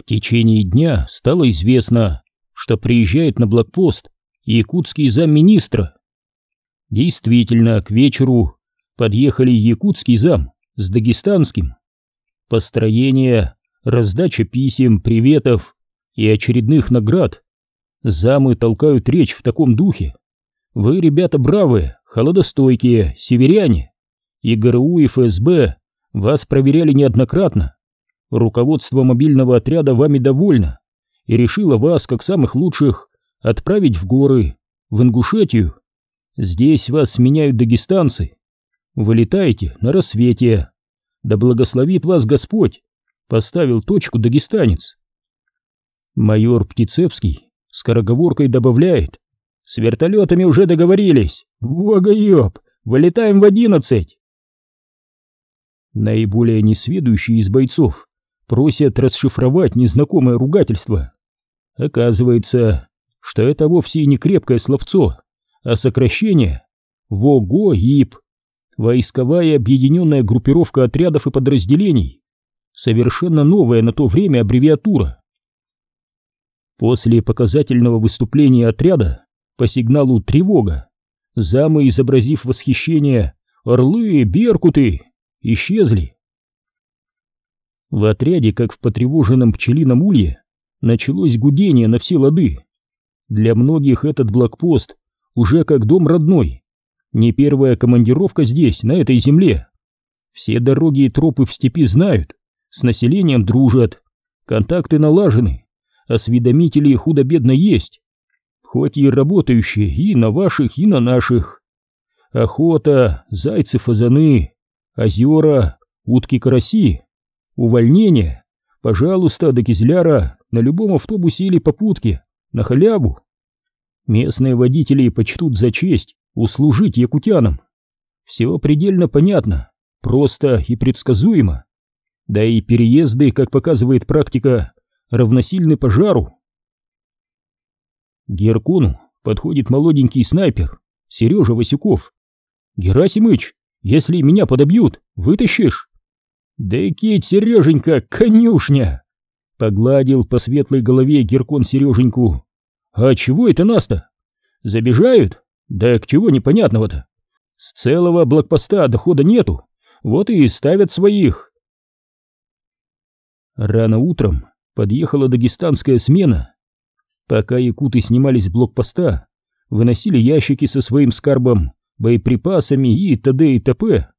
В течение дня стало известно, что приезжает на блокпост якутский замминистра. Действительно, к вечеру подъехали якутский зам с дагестанским. Построение, раздача писем, приветов и очередных наград. Замы толкают речь в таком духе. Вы, ребята, бравые, холодостойкие, северяне. И ГРУ, и ФСБ вас проверяли неоднократно. Руководство мобильного отряда вами довольно и решило вас, как самых лучших, отправить в горы, в Ингушетию. Здесь вас сменяют дагестанцы. Вылетаете на рассвете. Да благословит вас Господь, поставил точку дагестанец. Майор Птицевский скороговоркой добавляет. С вертолетами уже договорились. Богоеб, вылетаем в одиннадцать. Наиболее несведущие из бойцов просят расшифровать незнакомое ругательство. Оказывается, что это вовсе не крепкое словцо, а сокращение ВОГОИП, войсковая объединенная группировка отрядов и подразделений, совершенно новая на то время аббревиатура. После показательного выступления отряда по сигналу «Тревога» замы, изобразив восхищение «Орлы! Беркуты!» исчезли. В отряде, как в потревоженном пчелином улье, началось гудение на все лады. Для многих этот блокпост уже как дом родной. Не первая командировка здесь, на этой земле. Все дороги и тропы в степи знают, с населением дружат, контакты налажены, осведомители худо-бедно есть, хоть и работающие и на ваших, и на наших. Охота, зайцы-фазаны, озера, утки-караси, увольнение, пожалуйста, до Кизляра на любом автобусе или попутке, на халяву. Местные водители почтут за честь услужить якутянам. Все предельно понятно, просто и предсказуемо. Да и переезды, как показывает практика, равносильны пожару. Геркону подходит молоденький снайпер, Сережа Васюков. «Герасимыч, если меня подобьют, вытащишь?» «Да кить, Сереженька, конюшня!» Погладил по светлой голове Геркон Сереженьку. «А чего это нас-то? Забежают? Да к чего непонятного-то? С целого блокпоста дохода нету, вот и ставят своих». Рано утром подъехала дагестанская смена. Пока якуты снимались с блокпоста, выносили ящики со своим скарбом, боеприпасами и т.д. и т.п.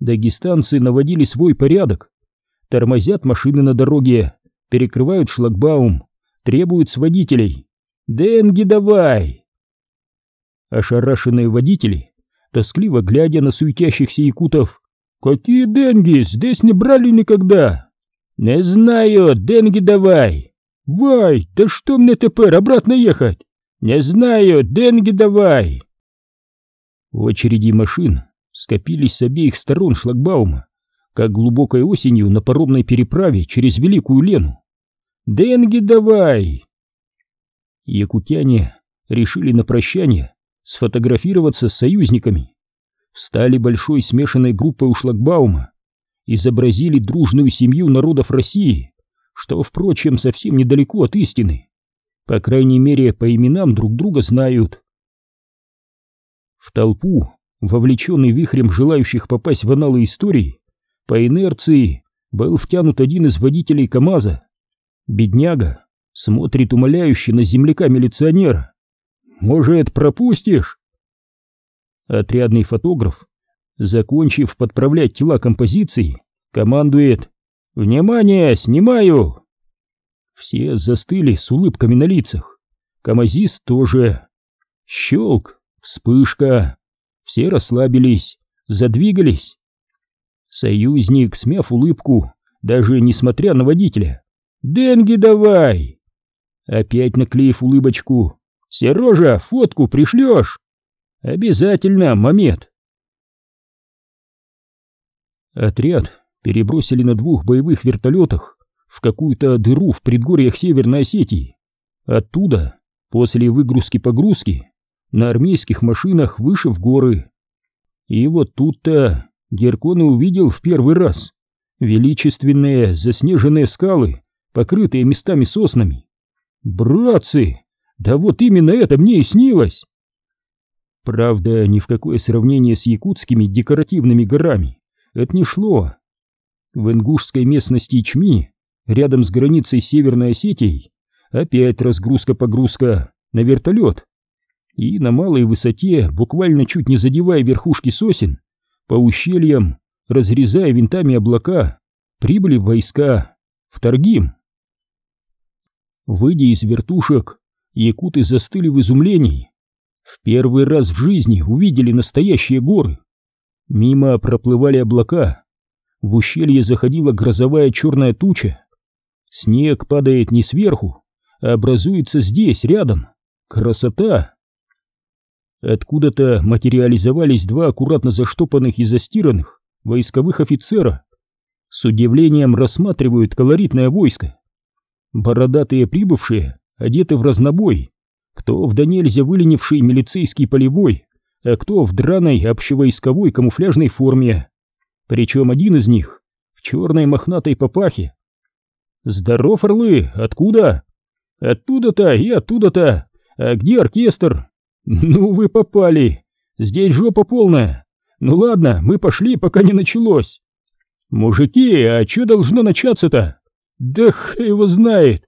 Дагестанцы наводили свой порядок, тормозят машины на дороге, перекрывают шлагбаум, требуют с водителей. «Деньги давай!» Ошарашенные водители, тоскливо глядя на суетящихся якутов, «Какие деньги? Здесь не брали никогда!» «Не знаю, деньги давай!» «Вай, да что мне теперь, обратно ехать?» «Не знаю, деньги давай!» Очереди машин скопились с обеих сторон шлагбаума, как глубокой осенью на паромной переправе через Великую Лену. «Деньги давай!» Якутяне решили на прощание сфотографироваться с союзниками. Встали большой смешанной группой у шлагбаума, изобразили дружную семью народов России, что, впрочем, совсем недалеко от истины. По крайней мере, по именам друг друга знают. В толпу, вовлеченный вихрем желающих попасть в аналы истории, по инерции был втянут один из водителей КамАЗа. Бедняга смотрит умоляюще на земляка-милиционера. «Может, пропустишь?» Отрядный фотограф, закончив подправлять тела композиции, командует «Внимание, снимаю!» Все застыли с улыбками на лицах. Камазист тоже. Щелк, вспышка. Все расслабились, задвигались. Союзник, смяв улыбку, даже несмотря на водителя, «Деньги давай!» Опять наклеив улыбочку. «Сережа, фотку пришлешь?» «Обязательно, момент!» Отряд перебросили на двух боевых вертолетах в какую-то дыру в предгорьях Северной Осетии. Оттуда, после выгрузки-погрузки, на армейских машинах выше в горы. И вот тут-то Геркон увидел в первый раз величественные заснеженные скалы покрытые местами соснами. Братцы, да вот именно это мне и снилось. Правда, ни в какое сравнение с якутскими декоративными горами это не шло. В ингушской местности Чми, рядом с границей Северной Осетии, опять разгрузка-погрузка на вертолет. И на малой высоте, буквально чуть не задевая верхушки сосен, по ущельям, разрезая винтами облака, прибыли войска в Торгим. Выйдя из вертушек, якуты застыли в изумлении. В первый раз в жизни увидели настоящие горы. Мимо проплывали облака. В ущелье заходила грозовая черная туча. Снег падает не сверху, а образуется здесь, рядом. Красота! Откуда-то материализовались два аккуратно заштопанных и застиранных войсковых офицера. С удивлением рассматривают колоритное войско. Бородатые прибывшие одеты в разнобой, кто в до нельзя выленивший милицейский полевой, а кто в драной общевойсковой камуфляжной форме. Причем один из них в черной мохнатой папахе. «Здоров, орлы! Откуда?» «Оттуда-то и оттуда-то! А где оркестр?» «Ну вы попали! Здесь жопа полная! Ну ладно, мы пошли, пока не началось!» «Мужики, а что должно начаться-то?» «Да х его знает!»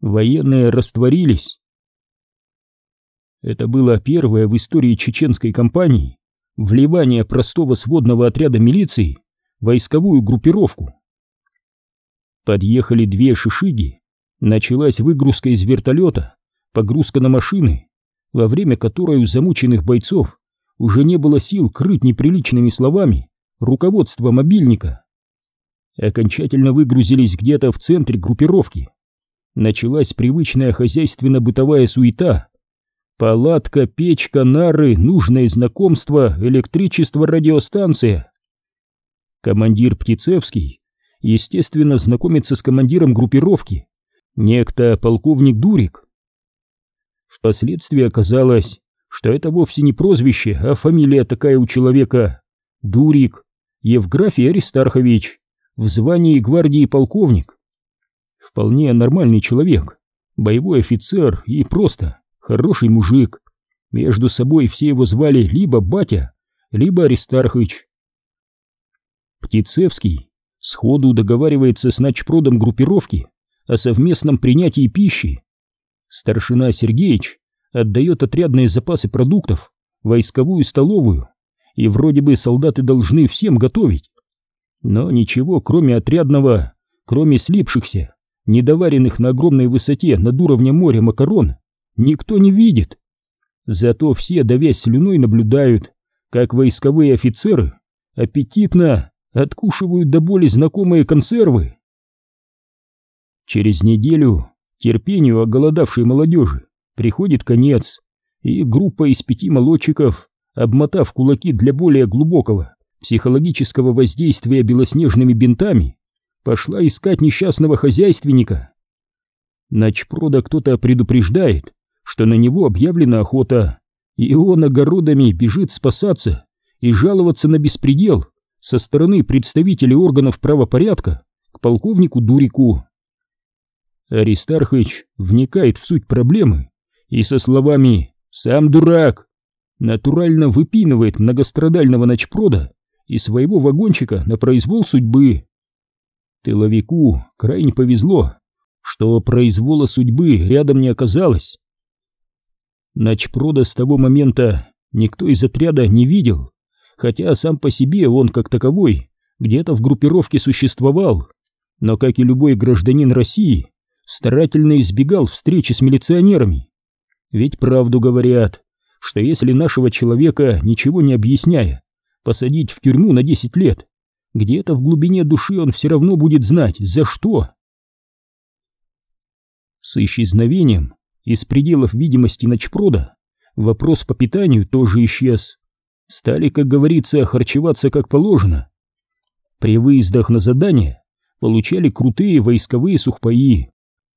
Военные растворились. Это было первое в истории чеченской кампании вливание простого сводного отряда милиции в войсковую группировку. Подъехали две шишиги, началась выгрузка из вертолета, погрузка на машины, во время которой у замученных бойцов уже не было сил крыть неприличными словами руководство мобильника. Окончательно выгрузились где-то в центре группировки. Началась привычная хозяйственно-бытовая суета. Палатка, печка, нары, нужное знакомство, электричество, радиостанция. Командир Птицевский, естественно, знакомится с командиром группировки, некто полковник Дурик. Впоследствии оказалось, что это вовсе не прозвище, а фамилия такая у человека. Дурик Евграфий Аристархович, в звании гвардии полковник. Вполне нормальный человек, боевой офицер и просто хороший мужик. Между собой все его звали либо батя, либо Аристархович. Птицевский сходу договаривается с начпродом группировки о совместном принятии пищи. Старшина Сергеич отдает отрядные запасы продуктов, войсковую столовую, и вроде бы солдаты должны всем готовить. Но ничего, кроме отрядного, кроме слипшихся, недоваренных на огромной высоте над уровнем моря макарон, никто не видит. Зато все, давясь слюной, наблюдают, как войсковые офицеры аппетитно откушивают до боли знакомые консервы. Через неделю терпению оголодавшей молодежи приходит конец, и группа из пяти молодчиков, обмотав кулаки для более глубокого психологического воздействия белоснежными бинтами, пошла искать несчастного хозяйственника. Начпрода кто-то предупреждает, что на него объявлена охота, и он огородами бежит спасаться и жаловаться на беспредел со стороны представителей органов правопорядка к полковнику Дурику. Аристархович вникает в суть проблемы и со словами «сам дурак» натурально выпинывает многострадального ночпрода и своего вагончика на произвол судьбы. Тыловику крайне повезло, что произвола судьбы рядом не оказалось. Ночпрода с того момента никто из отряда не видел, хотя сам по себе он как таковой где-то в группировке существовал, но, как и любой гражданин России, старательно избегал встречи с милиционерами. Ведь правду говорят, что если нашего человека, ничего не объясняя, посадить в тюрьму на 10 лет, где-то в глубине души он все равно будет знать, за что. С исчезновением из пределов видимости ночпрода вопрос по питанию тоже исчез. Стали, как говорится, харчеваться как положено. При выездах на задание получали крутые войсковые сухпаи,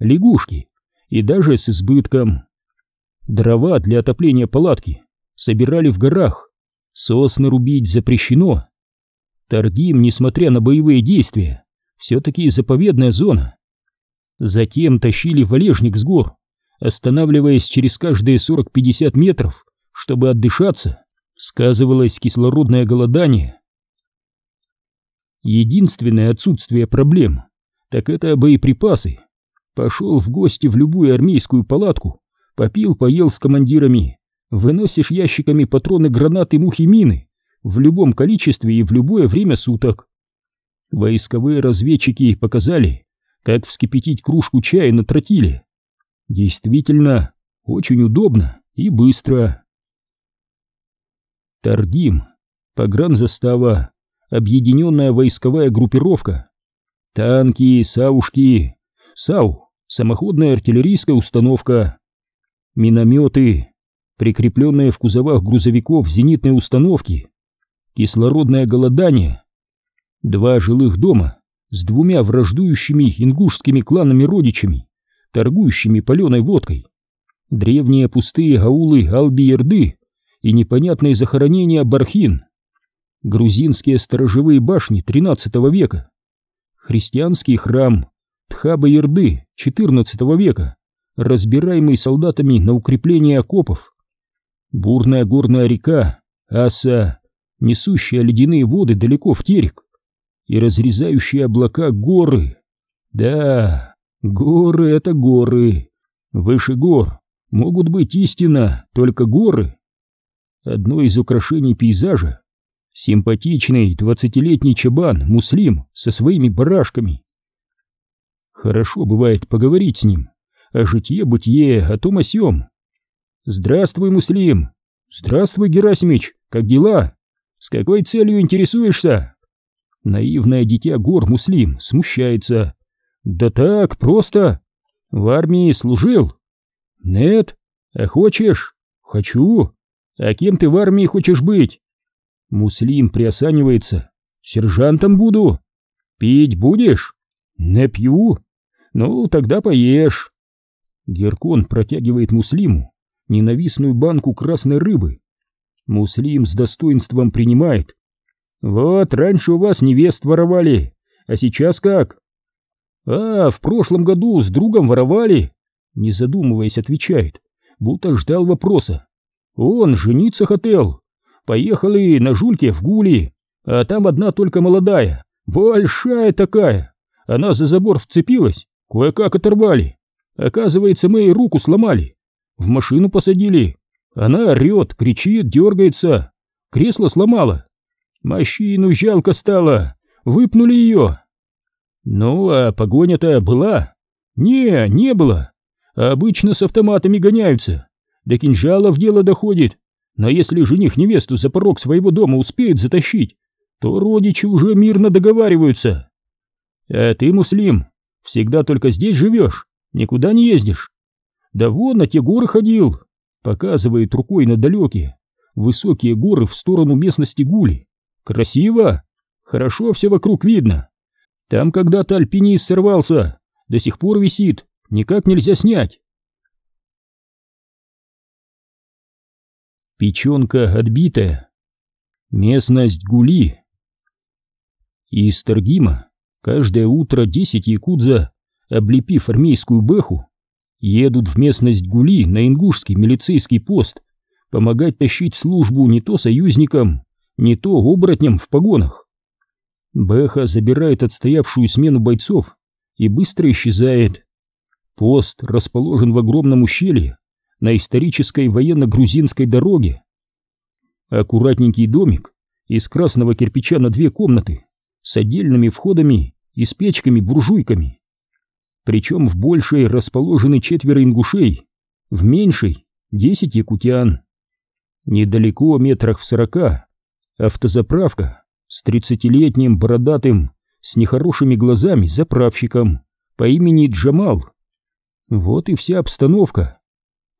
лягушки и даже с избытком. Дрова для отопления палатки собирали в горах, сосны рубить запрещено. Торгим, несмотря на боевые действия, все-таки заповедная зона. Затем тащили валежник с гор, останавливаясь через каждые 40-50 метров, чтобы отдышаться, сказывалось кислородное голодание. Единственное отсутствие проблем, так это боеприпасы. Пошел в гости в любую армейскую палатку, попил, поел с командирами, выносишь ящиками патроны, гранаты, мухи, мины в любом количестве и в любое время суток. Войсковые разведчики показали, как вскипятить кружку чая на тротиле. Действительно, очень удобно и быстро. Таргим, погранзастава, объединенная войсковая группировка. Танки, саушки, САУ, самоходная артиллерийская установка. Минометы, прикрепленные в кузовах грузовиков зенитные установки. Кислородное голодание. Два жилых дома с двумя враждующими ингушскими кланами-родичами, торгующими паленой водкой. Древние пустые аулы Алби-Ерды и непонятные захоронения Бархин. Грузинские сторожевые башни XIII века. Христианский храм Тхаба-Ерды XIV века, разбираемый солдатами на укрепление окопов. Бурная горная река Аса, несущая ледяные воды далеко в терек и разрезающие облака горы. Да, горы — это горы. Выше гор могут быть истинно только горы. Одно из украшений пейзажа — симпатичный двадцатилетний чабан Муслим со своими барашками. Хорошо бывает поговорить с ним о житье-бытие, о том о сём. «Здравствуй, Муслим!» «Здравствуй, Герасимич! Как дела? С какой целью интересуешься?» Наивное дитя гор Муслим смущается. «Да так, просто. В армии служил?» «Нет. А хочешь?» «Хочу. А кем ты в армии хочешь быть?» Муслим приосанивается. «Сержантом буду». «Пить будешь?» «Не пью. Ну, тогда поешь». Геркон протягивает Муслиму ненавистную банку красной рыбы. Муслим с достоинством принимает, «Вот, раньше у вас невест воровали, а сейчас как?» «А, в прошлом году с другом воровали?» Не задумываясь, отвечает, будто ждал вопроса. «Он жениться хотел. Поехали на жульке в Гули, а там одна только молодая, большая такая. Она за забор вцепилась, кое-как оторвали. Оказывается, мы ей руку сломали. В машину посадили. Она орет, кричит, дергается. Кресло сломала. Мощину жалко стало, выпнули ее. Ну, а погоня-то была? Не, не было. Обычно с автоматами гоняются. До кинжалов дело доходит. Но если жених невесту за порог своего дома успеет затащить, то родичи уже мирно договариваются. А ты, Муслим, всегда только здесь живешь, никуда не ездишь. Да вон на те горы ходил, показывает рукой на далекие, высокие горы в сторону местности Гули. Красиво? Хорошо все вокруг видно. Там когда-то альпинист сорвался, до сих пор висит, никак нельзя снять. Печенка отбитая. Местность Гули. Из Таргима каждое утро десять якудза, облепив армейскую бэху, едут в местность Гули на ингушский милицейский пост помогать тащить службу не то союзникам, не то оборотням в погонах. Бэха забирает отстоявшую смену бойцов и быстро исчезает. Пост расположен в огромном ущелье на исторической военно-грузинской дороге. Аккуратненький домик из красного кирпича на две комнаты с отдельными входами и с печками-буржуйками. Причем в большей расположены четверо ингушей, в меньшей — десять якутян. Недалеко, метрах в сорока, Автозаправка с тридцатилетним бородатым, с нехорошими глазами заправщиком по имени Джамал. Вот и вся обстановка.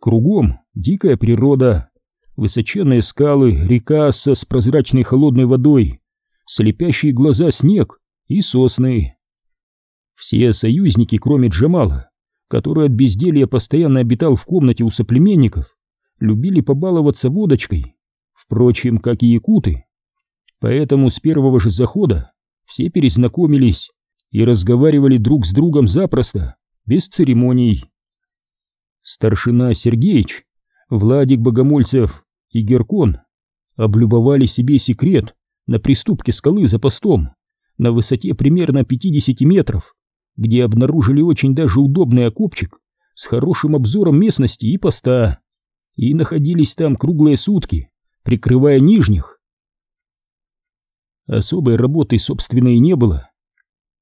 Кругом дикая природа, высоченные скалы, река с прозрачной холодной водой, слепящие глаза снег и сосны. Все союзники, кроме Джамала, который от безделья постоянно обитал в комнате у соплеменников, любили побаловаться водочкой, впрочем, как и якуты. Поэтому с первого же захода все перезнакомились и разговаривали друг с другом запросто, без церемоний. Старшина Сергеич, Владик Богомольцев и Геркон облюбовали себе секрет на приступке скалы за постом на высоте примерно 50 метров, где обнаружили очень даже удобный окопчик с хорошим обзором местности и поста, и находились там круглые сутки, прикрывая нижних. Особой работы, собственно, и не было.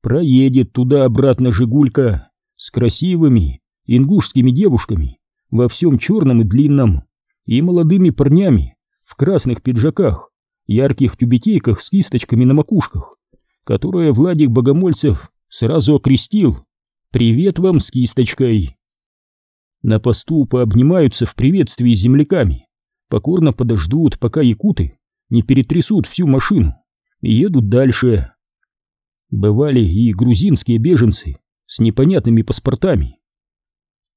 Проедет туда-обратно Жигулька с красивыми ингушскими девушками во всем черном и длинном, и молодыми парнями в красных пиджаках, ярких тюбетейках с кисточками на макушках, которые Владик Богомольцев сразу окрестил «Привет вам с кисточкой». На посту пообнимаются в приветствии с земляками, покорно подождут, пока якуты не перетрясут всю машину и едут дальше. Бывали и грузинские беженцы с непонятными паспортами.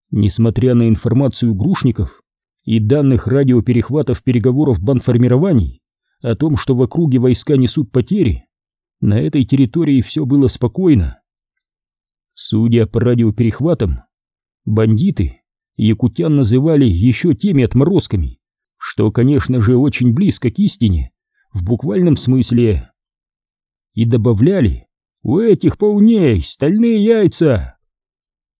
Несмотря на информацию грушников и данных радиоперехватов переговоров бандформирований о том, что в округе войска несут потери, на этой территории все было спокойно. Судя по радиоперехватам, бандиты якутян называли еще теми отморозками, что, конечно же, очень близко к истине, в буквальном смысле. И добавляли «У этих пауней стальные яйца!»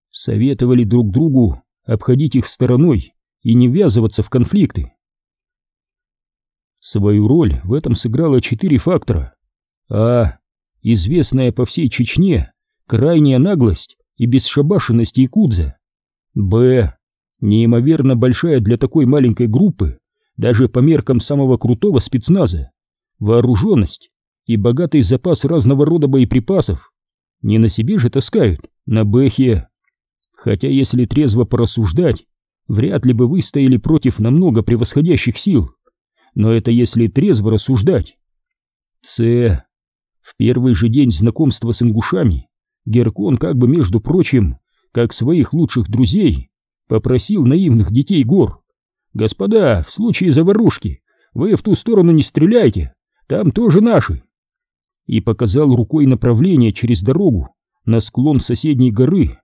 Советовали друг другу обходить их стороной и не ввязываться в конфликты. Свою роль в этом сыграло четыре фактора. А. Известная по всей Чечне крайняя наглость и бесшабашенность Якудза. Б. Неимоверно большая для такой маленькой группы, даже по меркам самого крутого спецназа, вооруженность и богатый запас разного рода боеприпасов. Не на себе же таскают, на бэхе. Хотя если трезво порассуждать, вряд ли бы выстояли против намного превосходящих сил. Но это если трезво рассуждать. С. В первый же день знакомства с ингушами Геркон как бы, между прочим, как своих лучших друзей, попросил наивных детей гор. «Господа, в случае заварушки вы в ту сторону не стреляйте, там тоже наши!» И показал рукой направление через дорогу на склон соседней горы.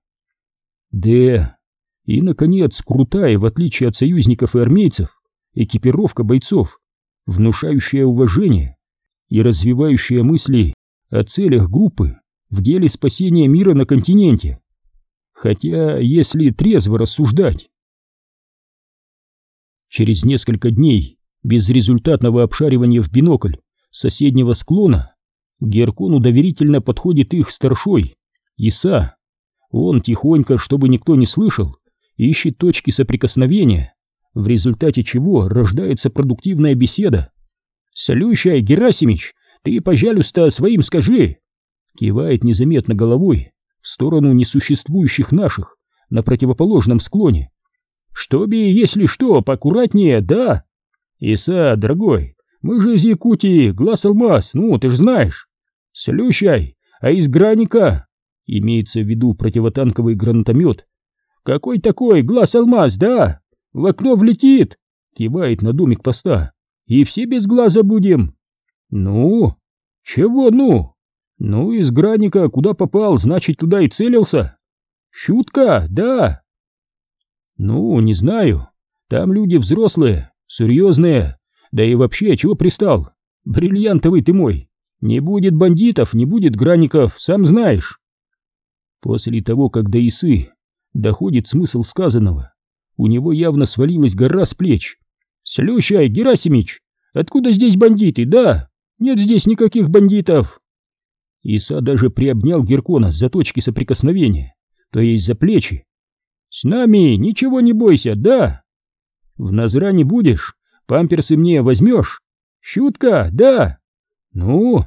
Да, и, наконец, крутая, в отличие от союзников и армейцев, экипировка бойцов, внушающая уважение и развивающая мысли о целях группы в деле спасения мира на континенте. Хотя, если трезво рассуждать... Через несколько дней безрезультатного обшаривания в бинокль соседнего склона Геркону доверительно подходит их старшой, Иса. Он тихонько, чтобы никто не слышал, ищет точки соприкосновения, в результате чего рождается продуктивная беседа. «Салющай, Герасимич, ты, пожалуйста, своим скажи!» Кивает незаметно головой в сторону несуществующих наших на противоположном склоне. «Чтобы, если что, поаккуратнее, да?» «Иса, дорогой, мы же из Якутии, глаз-алмаз, ну, ты ж знаешь!» «Слющай, а из граника?» Имеется в виду противотанковый гранатомет. «Какой такой глаз-алмаз, да? В окно влетит!» Кивает на домик поста. «И все без глаза будем!» «Ну? Чего ну?» «Ну, из граника куда попал, значит, туда и целился!» «Шутка, да!» «Ну, не знаю. Там люди взрослые, серьезные. Да и вообще, чего пристал? Бриллиантовый ты мой! Не будет бандитов, не будет граников, сам знаешь!» После того, как до Исы доходит смысл сказанного, у него явно свалилась гора с плеч. «Слющай, Герасимич, откуда здесь бандиты, да? Нет здесь никаких бандитов!» Иса даже приобнял Геркона за точки соприкосновения, то есть за плечи. «С нами ничего не бойся, да? В Назране будешь? Памперсы мне возьмешь? Щутка, да? Ну,